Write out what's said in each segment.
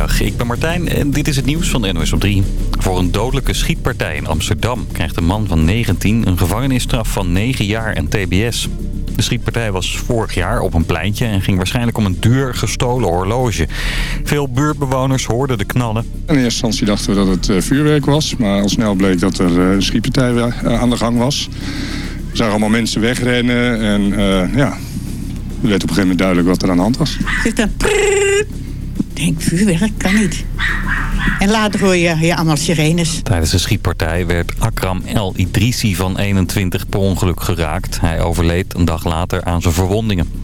Goedemiddag, ik ben Martijn en dit is het nieuws van NOS op 3. Voor een dodelijke schietpartij in Amsterdam krijgt een man van 19 een gevangenisstraf van 9 jaar en tbs. De schietpartij was vorig jaar op een pleintje en ging waarschijnlijk om een duur gestolen horloge. Veel buurtbewoners hoorden de knallen. In eerste instantie dachten we dat het eh, vuurwerk was, maar al snel bleek dat er eh, een schietpartij eh, aan de gang was. We zagen allemaal mensen wegrennen en ja, het werd op een gegeven moment duidelijk wat er aan de hand was. Zit dan denk, vuurwerk kan niet. En later hoor je, je allemaal sirenes. Tijdens de schietpartij werd Akram El Idrisi van 21 per ongeluk geraakt. Hij overleed een dag later aan zijn verwondingen.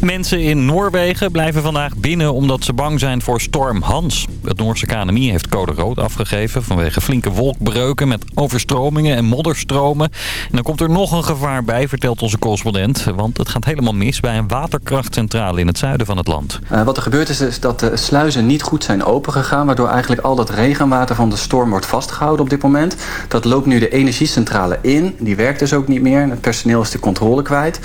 Mensen in Noorwegen blijven vandaag binnen omdat ze bang zijn voor storm Hans. Het Noorse KNMI heeft code rood afgegeven vanwege flinke wolkbreuken met overstromingen en modderstromen. En dan komt er nog een gevaar bij, vertelt onze correspondent. Want het gaat helemaal mis bij een waterkrachtcentrale in het zuiden van het land. Uh, wat er gebeurd is, is dat de sluizen niet goed zijn opengegaan... waardoor eigenlijk al dat regenwater van de storm wordt vastgehouden op dit moment. Dat loopt nu de energiecentrale in. Die werkt dus ook niet meer. Het personeel is de controle kwijt.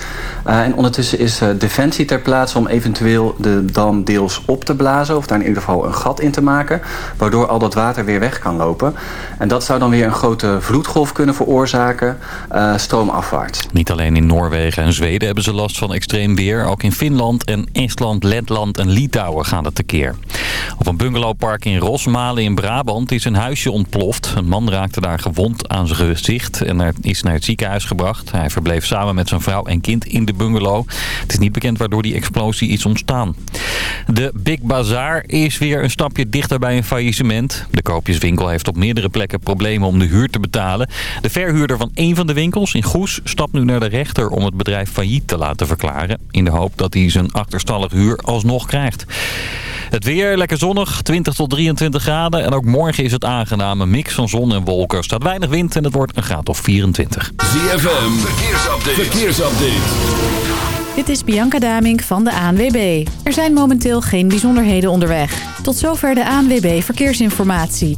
Uh, en ondertussen is uh, Defensie ter plaatse om eventueel de dam deels op te blazen... of daar in ieder geval een gat in te maken... waardoor al dat water weer weg kan lopen. En dat zou dan weer een grote vloedgolf kunnen veroorzaken... Uh, stroomafwaarts. Niet alleen in Noorwegen en Zweden hebben ze last van extreem weer. Ook in Finland en Estland, Letland en Litouwen gaan het tekeer. Op een bungalowpark in In Brabant is een huisje ontploft. Een man raakte daar gewond aan zijn gezicht en is naar het ziekenhuis gebracht. Hij verbleef samen met zijn vrouw en kind in de bungalow. Het is niet bekend waardoor die explosie is ontstaan. De Big Bazaar is weer een stapje dichter bij een faillissement. De koopjeswinkel heeft op meerdere plekken problemen om de huur te betalen. De verhuurder van een van de winkels in Goes stapt nu naar de rechter om het bedrijf failliet te laten verklaren. In de hoop dat hij zijn achterstallig huur alsnog krijgt. Het weer lekker zonnig, 20 tot 23 graden. En ook morgen is het aangename mix van zon en wolken. Er staat weinig wind en het wordt een graad of 24. ZFM, verkeersupdate. verkeersupdate. Dit is Bianca Damink van de ANWB. Er zijn momenteel geen bijzonderheden onderweg. Tot zover de ANWB Verkeersinformatie.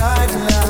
guidelines.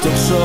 Toch zo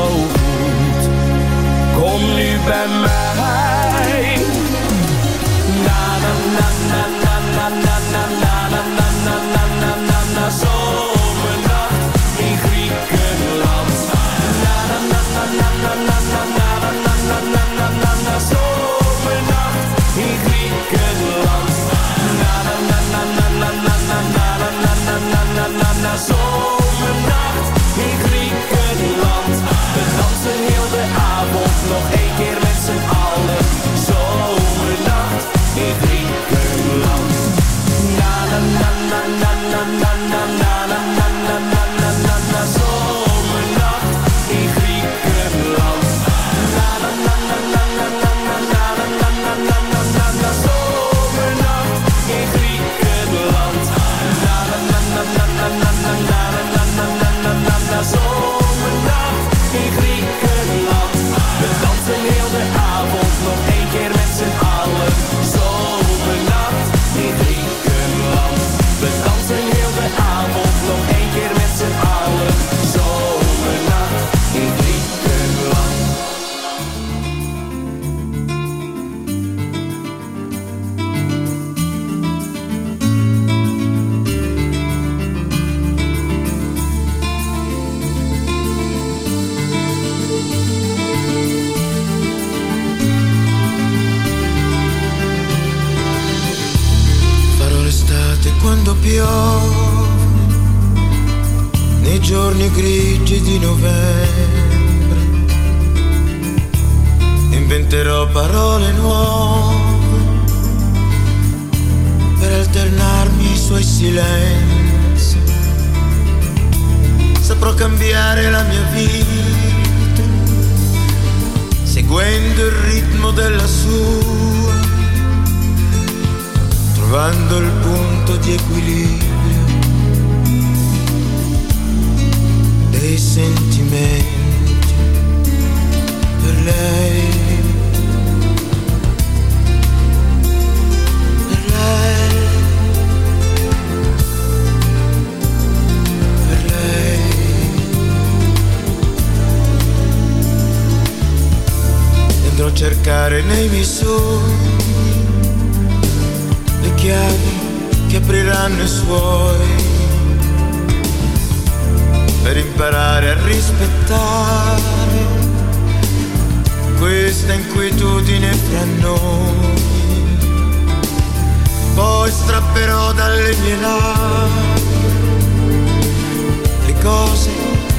nog één keer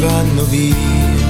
vanno via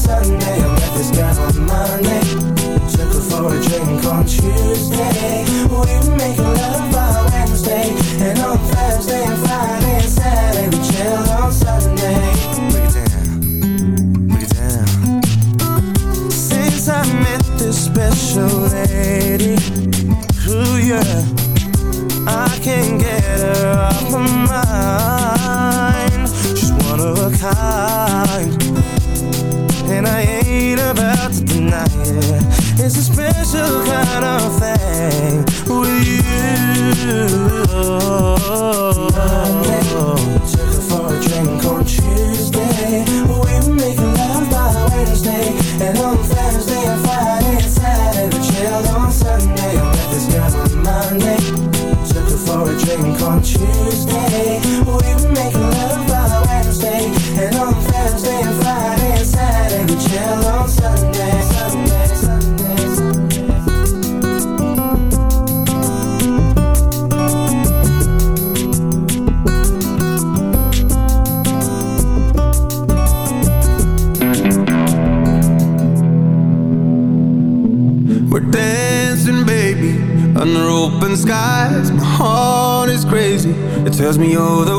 Sunday. I met this guy on Monday. Took her for a drink on Tuesday. We were making love by Wednesday. And on Thursday and Friday and Saturday, we chilled on Sunday. Break it down. Break it down. Since I met this special lady. Ooh, yeah. I can't get her off my mind. She's one of a kind and I ain't about to deny it. It's a special kind of thing with you. tells me you're the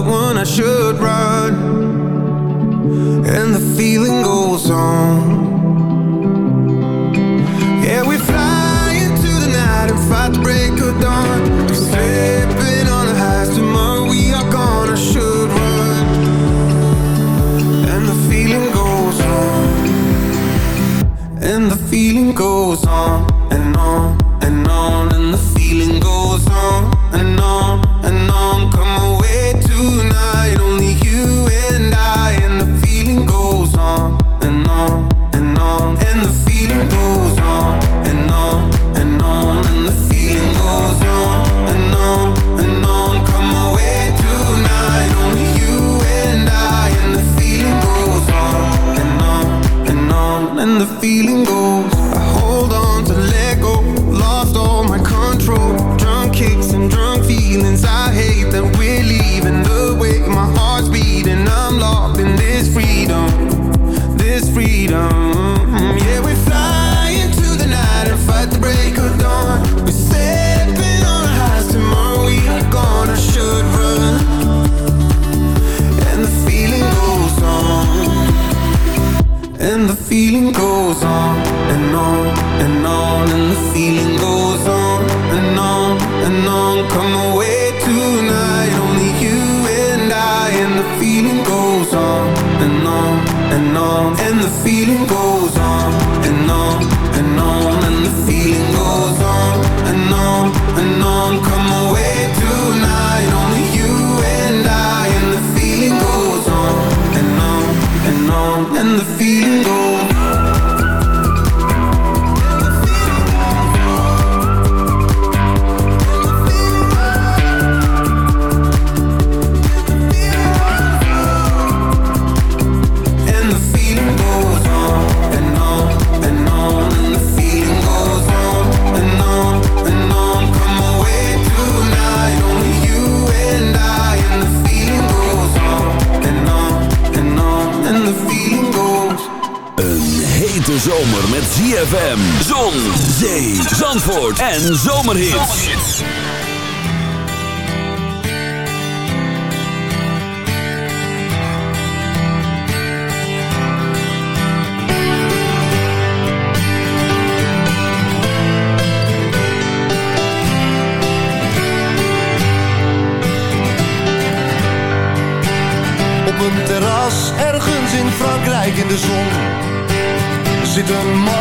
ZFM, zon, zee, zandvoort en zomerhits. Op een terras ergens in Frankrijk in de zon Zit een man